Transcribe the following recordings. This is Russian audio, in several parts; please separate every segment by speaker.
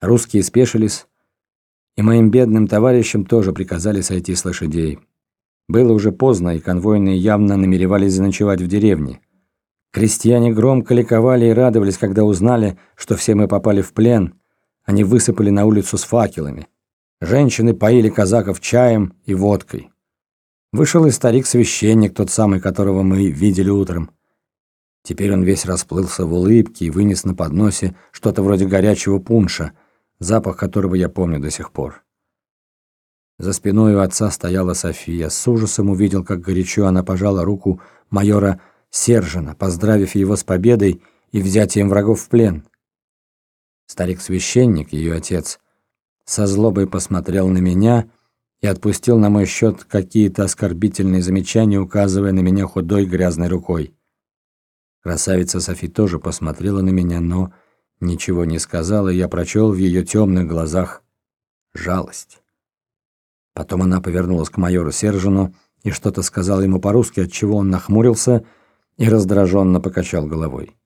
Speaker 1: Русские спешились, и моим бедным товарищам тоже приказали сойти с лошадей. Было уже поздно, и конвойные явно намеревались заночевать в деревне. Крестьяне громко ликовали и радовались, когда узнали, что все мы попали в плен. Они высыпали на улицу с факелами. Женщины поили казаков чаем и водкой. Вышел и старик-священник, тот самый, которого мы видели утром. Теперь он весь расплылся в улыбке и вынес на подносе что-то вроде горячего пунша – запах которого я помню до сих пор. За спиной у отца стояла София. С ужасом увидел, как горячо она пожала руку майора Сержина, поздравив его с победой и взятием врагов в плен. Старик-священник, ее отец, со злобой посмотрел на меня и отпустил на мой счет какие-то оскорбительные замечания, указывая на меня худой грязной рукой. Красавица Софи тоже посмотрела на меня, но Ничего не сказала, и я прочел в ее темных глазах жалость. Потом она повернулась к майору Сержину и что-то сказала ему по-русски, от чего он нахмурился и раздраженно покачал головой.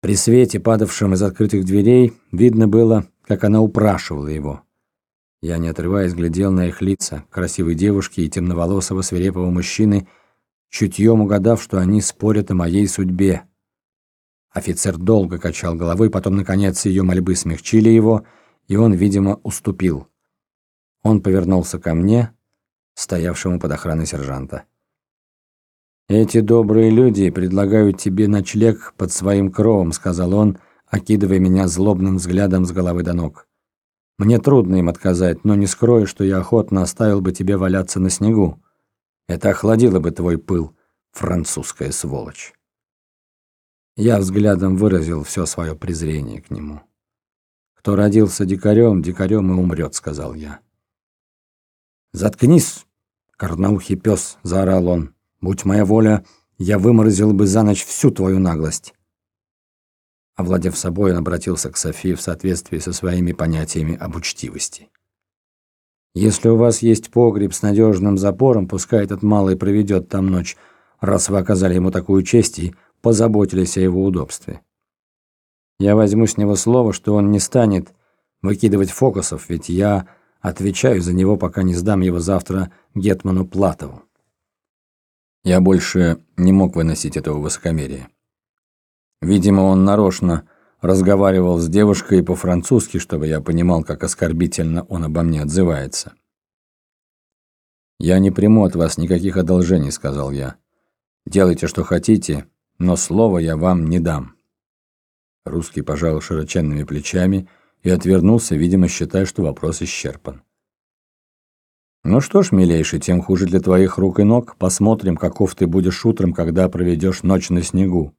Speaker 1: При свете, падавшем из открытых дверей, видно было, как она упрашивала его. Я, не отрываясь, глядел на их лица, красивой девушки и темноволосого свирепого мужчины, чутьем угадав, что они спорят о моей судьбе. Офицер долго качал головой, потом, наконец, ее мольбы смягчили его, и он, видимо, уступил. Он повернулся ко мне, стоявшему под охраной сержанта. «Эти добрые люди предлагают тебе ночлег под своим кровом», — сказал он, окидывая меня злобным взглядом с головы до ног. «Мне трудно им отказать, но не скрою, что я охотно оставил бы тебе валяться на снегу. Это охладило бы твой пыл, французская сволочь». Я взглядом выразил все свое презрение к нему. «Кто родился дикарем, дикарем и умрет», — сказал я. «Заткнись, корноухий пес!» — заорал он. «Будь моя воля, я выморозил бы за ночь всю твою наглость». Овладев собой, он обратился к Софии в соответствии со своими понятиями об учтивости. «Если у вас есть погреб с надежным запором, пускай этот малый проведет там ночь, раз вы оказали ему такую честь и позаботились о его удобстве. Я возьму с него слово, что он не станет выкидывать фокусов, ведь я отвечаю за него, пока не сдам его завтра Гетману Платову. Я больше не мог выносить этого высокомерия. Видимо, он нарочно разговаривал с девушкой по-французски, чтобы я понимал, как оскорбительно он обо мне отзывается. «Я не приму от вас никаких одолжений», — сказал я. «Делайте, что хотите, но слова я вам не дам». Русский пожал широченными плечами и отвернулся, видимо, считая, что вопрос исчерпан. «Ну что ж, милейший, тем хуже для твоих рук и ног. Посмотрим, каков ты будешь утром, когда проведешь ночь на снегу.